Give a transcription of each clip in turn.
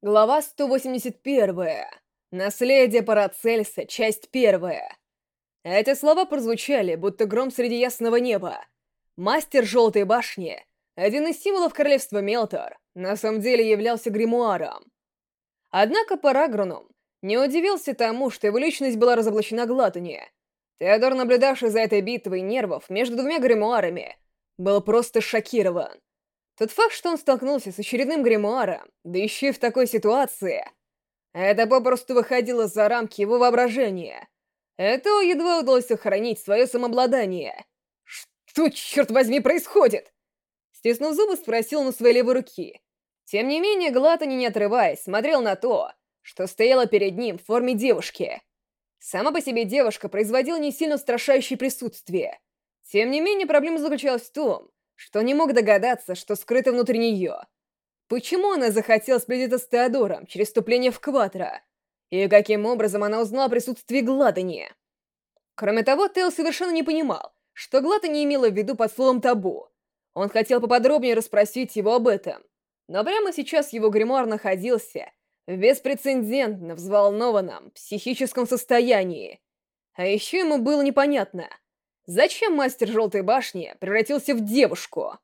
Глава 181. Наследие Парацельса, часть первая. Эти слова прозвучали, будто гром среди ясного неба. Мастер Желтой Башни, один из символов королевства Мелтор, на самом деле являлся гримуаром. Однако Парагронум не удивился тому, что его личность была разоблачена Глатани. Теодор, наблюдавший за этой битвой нервов между двумя гримуарами, был просто шокирован. Тот факт, что он столкнулся с очередным гримуаром, да еще и в такой ситуации, это попросту выходило за рамки его воображения. Это едва удалось сохранить свое самообладание. «Что, черт возьми, происходит?» Стиснув зубы, спросил он у своей левой руки. Тем не менее, Глатани, не отрываясь, смотрел на то, что стояло перед ним в форме девушки. Сама по себе девушка производила не сильно устрашающее присутствие. Тем не менее, проблема заключалась в том, что не мог догадаться, что скрыто внутри нее. Почему она захотела сплетиться с Теодором через вступление в Кватро? И каким образом она узнала о присутствии Гладани? Кроме того, Тео совершенно не понимал, что Гладани имела в виду под словом «табу». Он хотел поподробнее расспросить его об этом. Но прямо сейчас его гримуар находился в беспрецедентно взволнованном психическом состоянии. А еще ему было непонятно — Зачем мастер Желтой Башни превратился в девушку?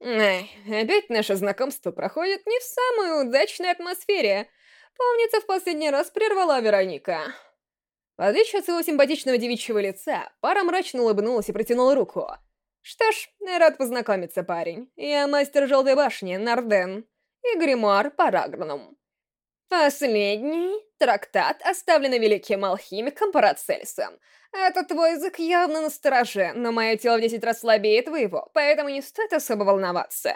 Эй, опять наше знакомство проходит не в самой удачной атмосфере. Помнится, в последний раз прервала Вероника. В отличие от своего симпатичного девичьего лица, пара мрачно улыбнулась и протянула руку. Что ж, рад познакомиться, парень. Я мастер Желтой Башни, Нарден, и гримуар Парагранум. Последний трактат, оставленный великим алхимиком Парацельсом. Это твой язык явно настороже, но мое тело в десять раз слабее твоего, поэтому не стоит особо волноваться.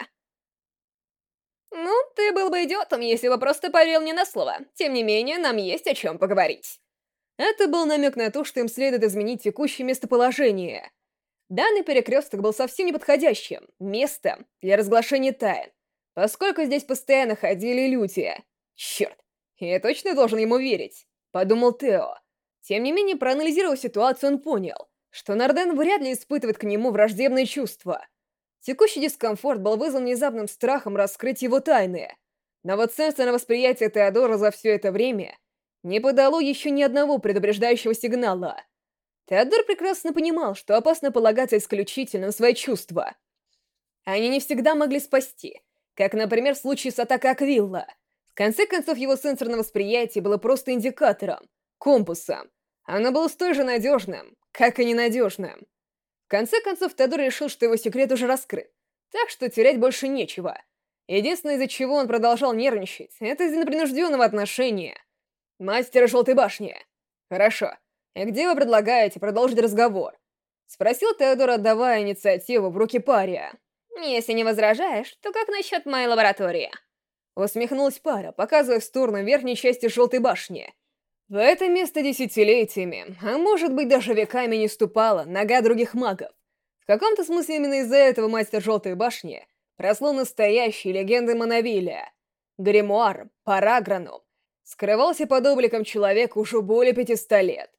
Ну, ты был бы идиотом, если бы просто поверил мне на слово. Тем не менее, нам есть о чем поговорить. Это был намек на то, что им следует изменить текущее местоположение. Данный перекресток был совсем неподходящим местом для разглашения тайн, поскольку здесь постоянно ходили люди. Черт, я точно должен ему верить, подумал Тео. Тем не менее, проанализировав ситуацию, он понял, что Нарден вряд ли испытывает к нему враждебные чувства. Текущий дискомфорт был вызван внезапным страхом раскрыть его тайны. Но вот сенсорное восприятие Теодора за все это время не подало еще ни одного предупреждающего сигнала. Теодор прекрасно понимал, что опасно полагаться исключительно на свои чувства. Они не всегда могли спасти, как, например, в случае с атакой Аквилла. В конце концов, его сенсорное восприятие было просто индикатором, компасом. Оно было столь же надежным, как и ненадежным. В конце концов, Теодор решил, что его секрет уже раскрыт, так что терять больше нечего. Единственное, из-за чего он продолжал нервничать, это из-за непринужденного отношения. Мастера Желтой Башни. Хорошо. И где вы предлагаете продолжить разговор? Спросил Теодор, отдавая инициативу в руки пария. Если не возражаешь, то как насчет моей лаборатории? Усмехнулась пара, показывая в сторону верхней части Желтой Башни. В это место десятилетиями, а может быть даже веками не ступала нога других магов. В каком-то смысле именно из-за этого мастер Желтой Башни прослыл настоящей легендой Монавиля. Гримуар, Параграну, скрывался под обликом человека уже более 500 лет.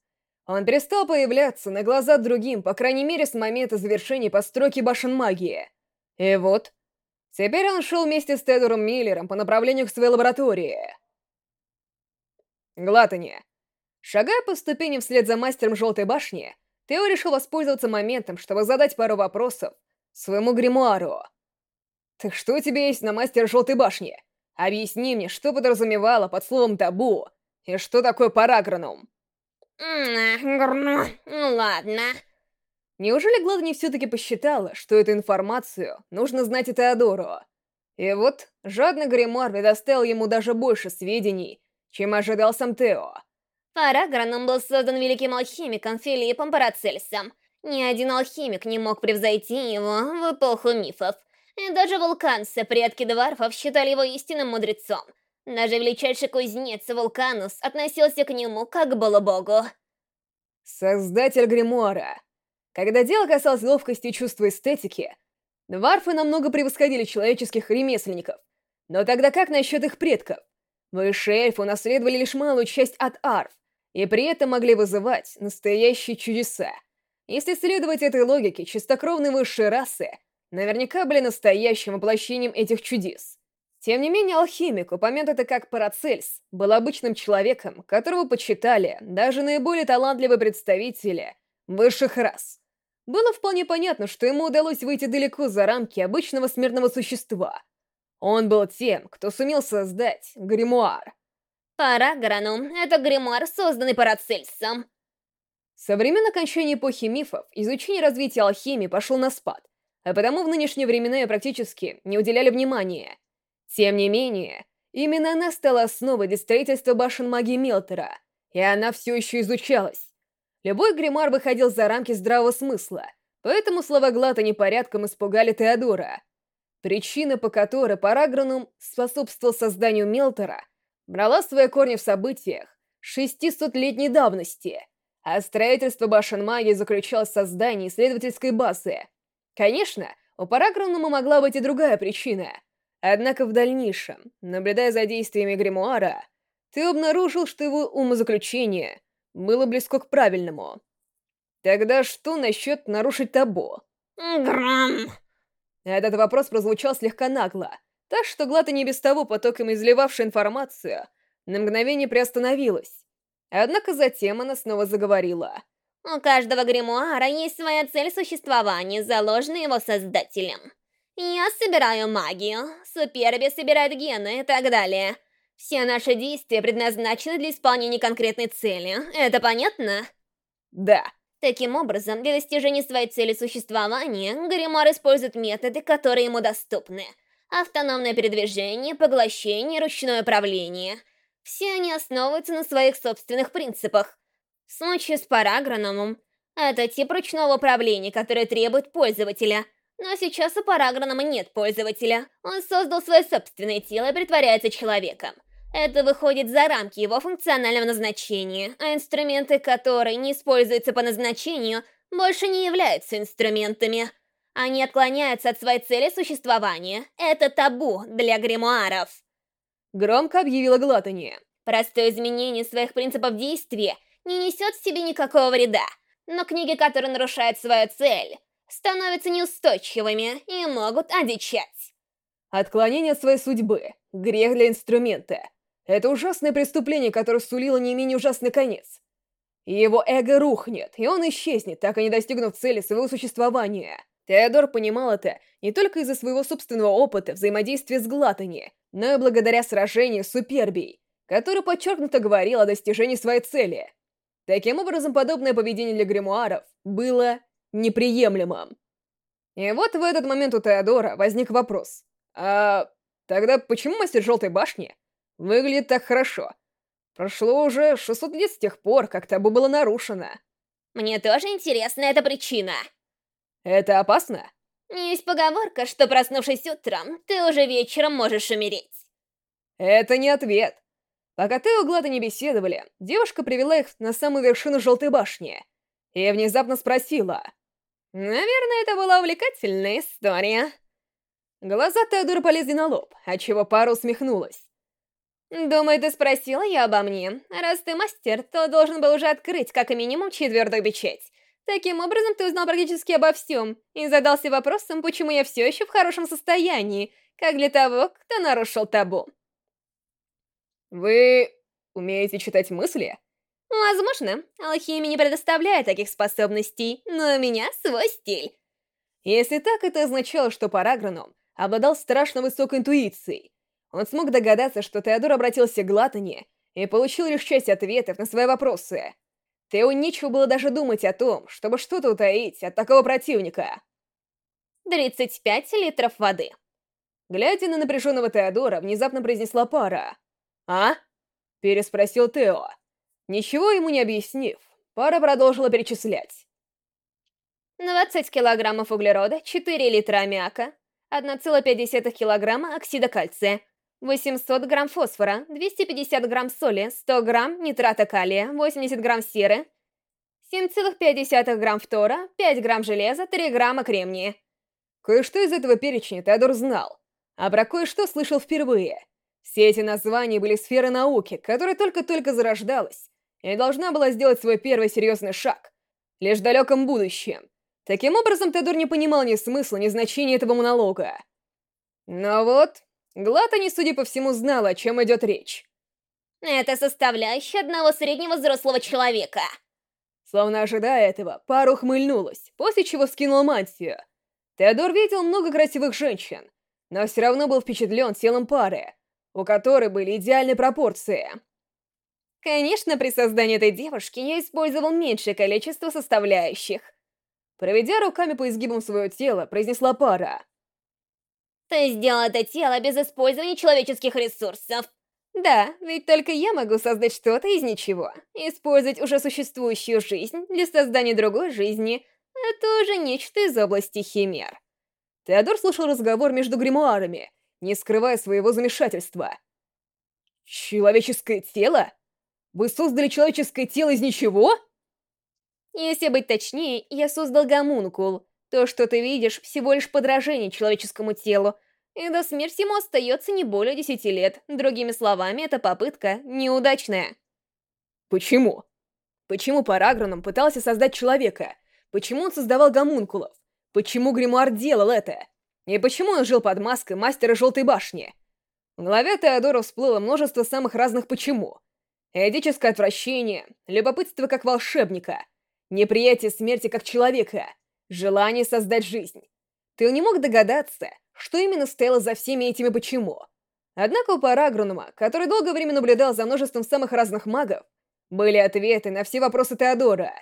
Он перестал появляться на глаза другим, по крайней мере, с момента завершения постройки башен магии. И вот, теперь он шел вместе с Тедором Миллером по направлению к своей лаборатории. Глатани. Шагая по ступеням вслед за мастером Желтой Башни, Тео решил воспользоваться моментом, чтобы задать пару вопросов своему гримуару. «Так что у тебя есть на мастере Желтой Башни? Объясни мне, что подразумевало под словом «табу» и что такое парагранум?» Ну ладно. Неужели Гладни все-таки посчитала, что эту информацию нужно знать и Теодору? И вот, жадный гримуар предоставил ему даже больше сведений, чем ожидал сам Тео. Параграном был создан великим алхимиком Филиппом Парацельсом. Ни один алхимик не мог превзойти его в эпоху мифов. И даже вулканцы, предки дварфов, считали его истинным мудрецом. Даже величайший кузнец Вулканус относился к нему как к богу. Создатель гримуара. Когда дело касалось ловкости и чувства эстетики, дварфы намного превосходили человеческих ремесленников. Но тогда как насчет их предков? Высшие эльфы унаследовали лишь малую часть от арф, и при этом могли вызывать настоящие чудеса. Если следовать этой логике, чистокровные высшие расы наверняка были настоящим воплощением этих чудес. Тем не менее, алхимик, упомянутый как Парацельс, был обычным человеком, которого почитали даже наиболее талантливые представители высших рас. Было вполне понятно, что ему удалось выйти далеко за рамки обычного смертного существа. Он был тем, кто сумел создать гримуар. Парагранум — это гримуар, созданный Парацельсом. Со времен окончания эпохи мифов изучение развития алхимии пошло на спад, а потому в нынешние времена ее практически не уделяли внимания. Тем не менее, именно она стала основой для строительства башен магии Мелтера, и она все еще изучалась. Любой гримуар выходил за рамки здравого смысла, поэтому слова Глата непорядком испугали Теодора. Причина, по которой Парагранум способствовал созданию Мелтера, брала свои корни в событиях 600-летней давности, а строительство башен магии заключалось в создании исследовательской базы. Конечно, у Парагранума могла быть и другая причина, однако в дальнейшем, наблюдая за действиями гримуара, ты обнаружил, что его умозаключение — было близко к правильному. Тогда что насчет нарушить табу? Грам. Этот вопрос прозвучал слегка нагло, так что Глата не без того потоком изливавшая информацию на мгновение приостановилась. Однако затем она снова заговорила. У каждого гримуара есть своя цель существования, заложенная его создателем. Я собираю магию, Суперби собирает гены и так далее. Все наши действия предназначены для исполнения конкретной цели. Это понятно? Да. Таким образом, для достижения своей цели существования, Гаримар использует методы, которые ему доступны. Автономное передвижение, поглощение, ручное управление. Все они основываются на своих собственных принципах. В случае с параграномом, это тип ручного управления, который требует пользователя. Но сейчас у парагранома нет пользователя. Он создал свое собственное тело и притворяется человеком. Это выходит за рамки его функционального назначения, а инструменты, которые не используются по назначению, больше не являются инструментами. Они отклоняются от своей цели существования. Это табу для гримуаров. Громко объявила Глатани. Простое изменение своих принципов действия не несет в себе никакого вреда, но книги, которые нарушают свою цель, становятся неустойчивыми и могут одичать. Отклонение своей судьбы. Грех для инструмента. Это ужасное преступление, которое сулило не менее ужасный конец. Его эго рухнет, и он исчезнет, так и не достигнув цели своего существования. Теодор понимал это не только из-за своего собственного опыта взаимодействия с Глатани, но и благодаря сражению с Супербией, который подчеркнуто говорил о достижении своей цели. Таким образом, подобное поведение для гримуаров было неприемлемым. И вот в этот момент у Теодора возник вопрос. А тогда почему мастер Желтой Башни Выглядит так хорошо. Прошло уже 600 лет с тех пор, как табу было нарушено. Мне тоже интересна эта причина. Это опасно? Есть поговорка, что проснувшись утром, ты уже вечером можешь умереть. Это не ответ. Пока ты и Глада не беседовали, девушка привела их на самую вершину Желтой Башни и внезапно спросила. Наверное, это была увлекательная история. Глаза Теодора полезли на лоб, отчего пара усмехнулась. «Думаю, ты спросила я обо мне. Раз ты мастер, то должен был уже открыть как минимум четвертую печать. Таким образом, ты узнал практически обо всем и задался вопросом, почему я все еще в хорошем состоянии, как для того, кто нарушил табу». «Вы умеете читать мысли?» «Возможно. Алхимия не предоставляет таких способностей, но у меня свой стиль». Если так, это означало, что Параграном обладал страшно высокой интуицией, он смог догадаться, что Теодор обратился к Глатани и получил лишь часть ответов на свои вопросы. Тео нечего было даже думать о том, чтобы что-то утаить от такого противника. 35 литров воды. Глядя на напряженного Теодора, внезапно произнесла пара. «А?» — переспросил Тео. Ничего ему не объяснив, пара продолжила перечислять. 20 килограммов углерода, 4 литра аммиака, 1,5 килограмма оксида кальция, 800 грамм фосфора, 250 грамм соли, 100 грамм нитрата калия, 80 грамм серы, 7,5 грамм фтора, 5 грамм железа, 3 грамма кремния. Кое-что из этого перечня Теодор знал, а про кое-что слышал впервые. Все эти названия были сферы науки, которая только-только зарождалась, и должна была сделать свой первый серьезный шаг, лишь в далеком будущем. Таким образом, Теодор не понимал ни смысла, ни значения этого монолога. Но вот, Глатани, судя по всему, знала, о чем идет речь. Это составляющая одного среднего взрослого человека. Словно ожидая этого, пара ухмыльнулась, после чего скинула мантию. Теодор видел много красивых женщин, но все равно был впечатлен телом пары, у которой были идеальные пропорции. Конечно, при создании этой девушки я использовал меньшее количество составляющих. Проведя руками по изгибам своего тела, произнесла пара. Это тело без использования человеческих ресурсов. Да, ведь только я могу создать что-то из ничего. Использовать уже существующую жизнь для создания другой жизни — это уже нечто из области химер. Теодор слушал разговор между гримуарами, не скрывая своего замешательства. «Человеческое тело? Вы создали человеческое тело из ничего?» Если быть точнее, я создал гомункул. То, что ты видишь, всего лишь подражение человеческому телу, и до смерти ему остается не более десяти лет. Другими словами, эта попытка неудачная. Почему? Почему Парагроном пытался создать человека? Почему он создавал гомункулов? Почему Гримуар делал это? И почему он жил под маской мастера Желтой Башни? В голове Теодора всплыло множество самых разных «почему». Эдическое отвращение, любопытство как волшебника, неприятие смерти как человека, желание создать жизнь. Ты не мог догадаться, что именно стояло за всеми этими «почему». Однако у Парагрунума, который долгое время наблюдал за множеством самых разных магов, были ответы на все вопросы Теодора.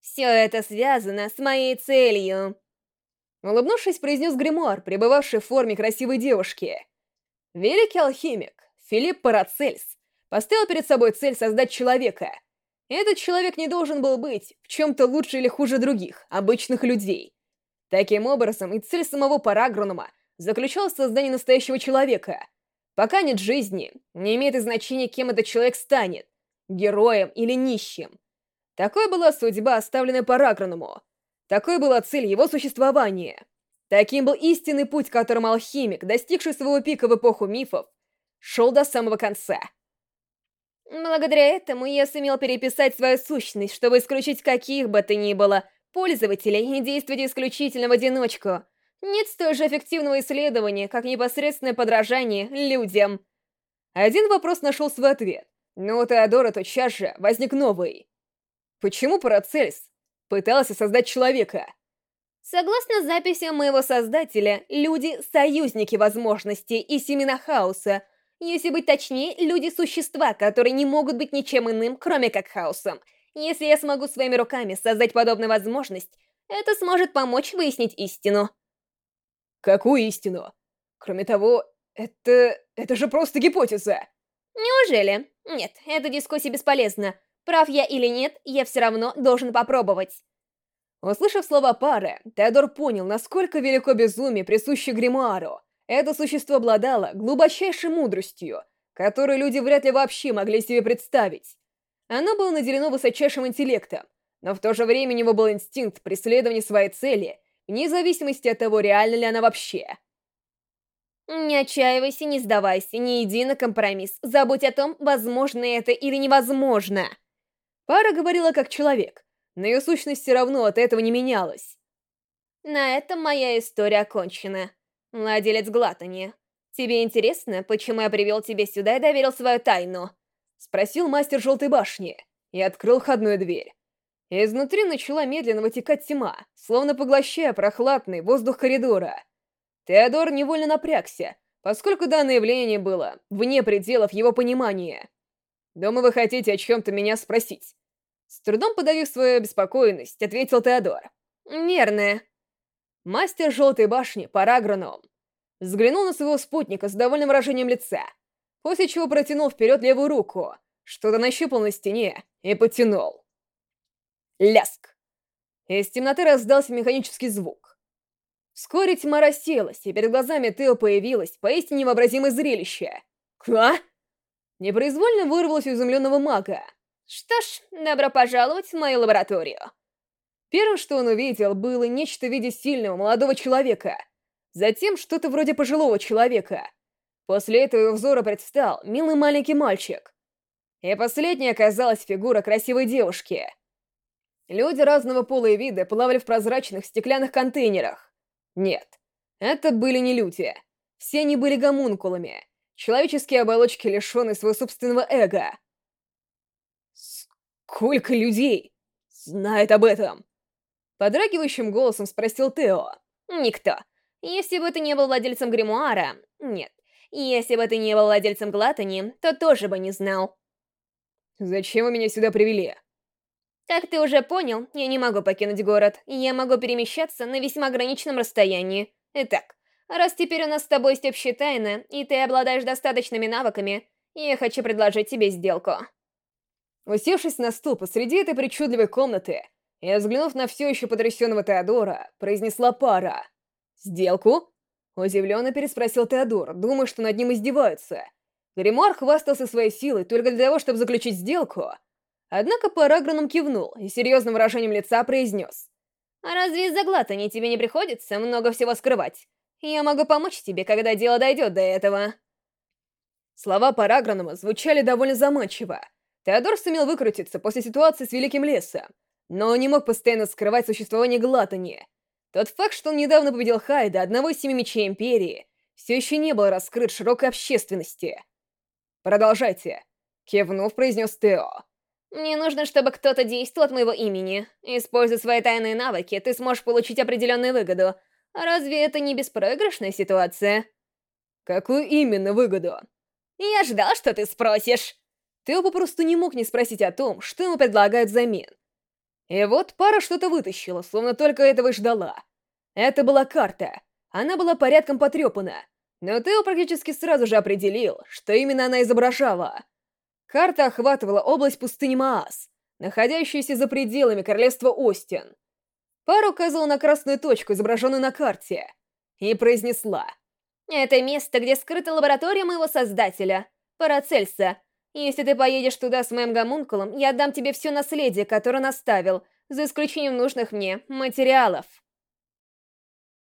«Все это связано с моей целью», Улыбнувшись, произнес гримуар, пребывавший в форме красивой девушки. Великий алхимик Филипп Парацельс поставил перед собой цель создать человека. Этот человек не должен был быть в чем-то лучше или хуже других, обычных людей. Таким образом, и цель самого Парагронома заключалась в создании настоящего человека. Пока нет жизни, не имеет и значения, кем этот человек станет — героем или нищим. Такой была судьба, оставленная Парагроному — такой была цель его существования. Таким был истинный путь, которым алхимик, достигший своего пика в эпоху мифов, шел до самого конца. Благодаря этому я сумел переписать свою сущность, чтобы исключить каких бы то ни было пользователей и действовать исключительно в одиночку. Нет столь же эффективного исследования, как непосредственное подражание людям. Один вопрос нашел свой ответ, но у Теодора тотчас же возник новый. Почему Парацельс пытался создать человека. Согласно записям моего создателя, люди — союзники возможностей и семена хаоса. Если быть точнее, люди-существа, которые не могут быть ничем иным, кроме как хаосом. Если я смогу своими руками создать подобную возможность, это сможет помочь выяснить истину. Какую истину? Кроме того, это... это же просто гипотеза. Неужели? Нет, эта дискуссия бесполезна. Прав я или нет, я все равно должен попробовать. Услышав слова пары, Теодор понял, насколько велико безумие, присуще гримуару. Это существо обладало глубочайшей мудростью, которую люди вряд ли вообще могли себе представить. Оно было наделено высочайшим интеллектом, но в то же время у него был инстинкт преследования своей цели, вне зависимости от того, реально ли она вообще. Не отчаивайся, не сдавайся, не иди на компромисс. Забудь о том, возможно это или невозможно. Пара говорила как человек, но ее сущность все равно от этого не менялась. На этом моя история окончена. Владелец Глатани, тебе интересно, почему я привел тебя сюда и доверил свою тайну? Спросил мастер Желтой Башни и открыл входную дверь. Изнутри начала медленно вытекать тьма, словно поглощая прохладный воздух коридора. Теодор невольно напрягся, поскольку данное явление было вне пределов его понимания. «Думаю, вы хотите о чем-то меня спросить?» С трудом подавив свою обеспокоенность, ответил Теодор. «Верно». Мастер Желтой Башни, Парагроном, взглянул на своего спутника с довольным выражением лица, после чего протянул вперед левую руку, что-то нащупал на стене и потянул. Ляск. Из темноты раздался механический звук. Вскоре тьма рассеялась, и перед глазами Тео появилось поистине невообразимое зрелище. «Ква?» Непроизвольно вырвалось у изумленного мага. «Что ж, добро пожаловать в мою лабораторию». Первым, что он увидел, было нечто в виде сильного молодого человека. Затем что-то вроде пожилого человека. После этого его взора предстал милый маленький мальчик. И последней оказалась фигура красивой девушки. Люди разного пола и вида плавали в прозрачных стеклянных контейнерах. Нет, это были не люди. Все они были гомункулами. Человеческие оболочки, лишенные своего собственного эго. «Сколько людей знает об этом?» Подрагивающим голосом спросил Тео. «Никто. Если бы ты не был владельцем гримуара... Нет. Если бы ты не был владельцем Глатани, то тоже бы не знал». «Зачем вы меня сюда привели?» «Как ты уже понял, я не могу покинуть город. Я могу перемещаться на весьма ограниченном расстоянии. Итак, раз теперь у нас с тобой есть общая тайна, и ты обладаешь достаточными навыками, я хочу предложить тебе сделку». Усевшись на стул посреди этой причудливой комнаты, и, взглянув на все еще потрясенного Теодора, произнесла пара. «Сделку?» Удивленно переспросил Теодор, думая, что над ним издеваются. Гримуар хвастался своей силой только для того, чтобы заключить сделку. Однако Параграном кивнул и серьезным выражением лица произнес. «А разве из-за глатани тебе не приходится много всего скрывать? Я могу помочь тебе, когда дело дойдет до этого». Слова Парагранова звучали довольно заманчиво. Теодор сумел выкрутиться после ситуации с Великим Лесом, но не мог постоянно скрывать существование Глатани. Тот факт, что он недавно победил Хайда, одного из семи мечей Империи, все еще не был раскрыт широкой общественности. «Продолжайте», — кивнув, произнес Тео. «Мне нужно, чтобы кто-то действовал от моего имени. Используя свои тайные навыки, ты сможешь получить определенную выгоду. Разве это не беспроигрышная ситуация?» «Какую именно выгоду?» «Я ждал, что ты спросишь!» Тео попросту не мог не спросить о том, что ему предлагают взамен. И вот пара что-то вытащила, словно только этого и ждала. Это была карта. Она была порядком потрепана, но Тео практически сразу же определил, что именно она изображала. Карта охватывала область пустыни Маас, находящуюся за пределами королевства Остин. Пара указала на красную точку, изображенную на карте, и произнесла. «Это место, где скрыта лаборатория моего создателя, Парацельса, если ты поедешь туда с моим гомункулом, я отдам тебе все наследие, которое он оставил, за исключением нужных мне материалов.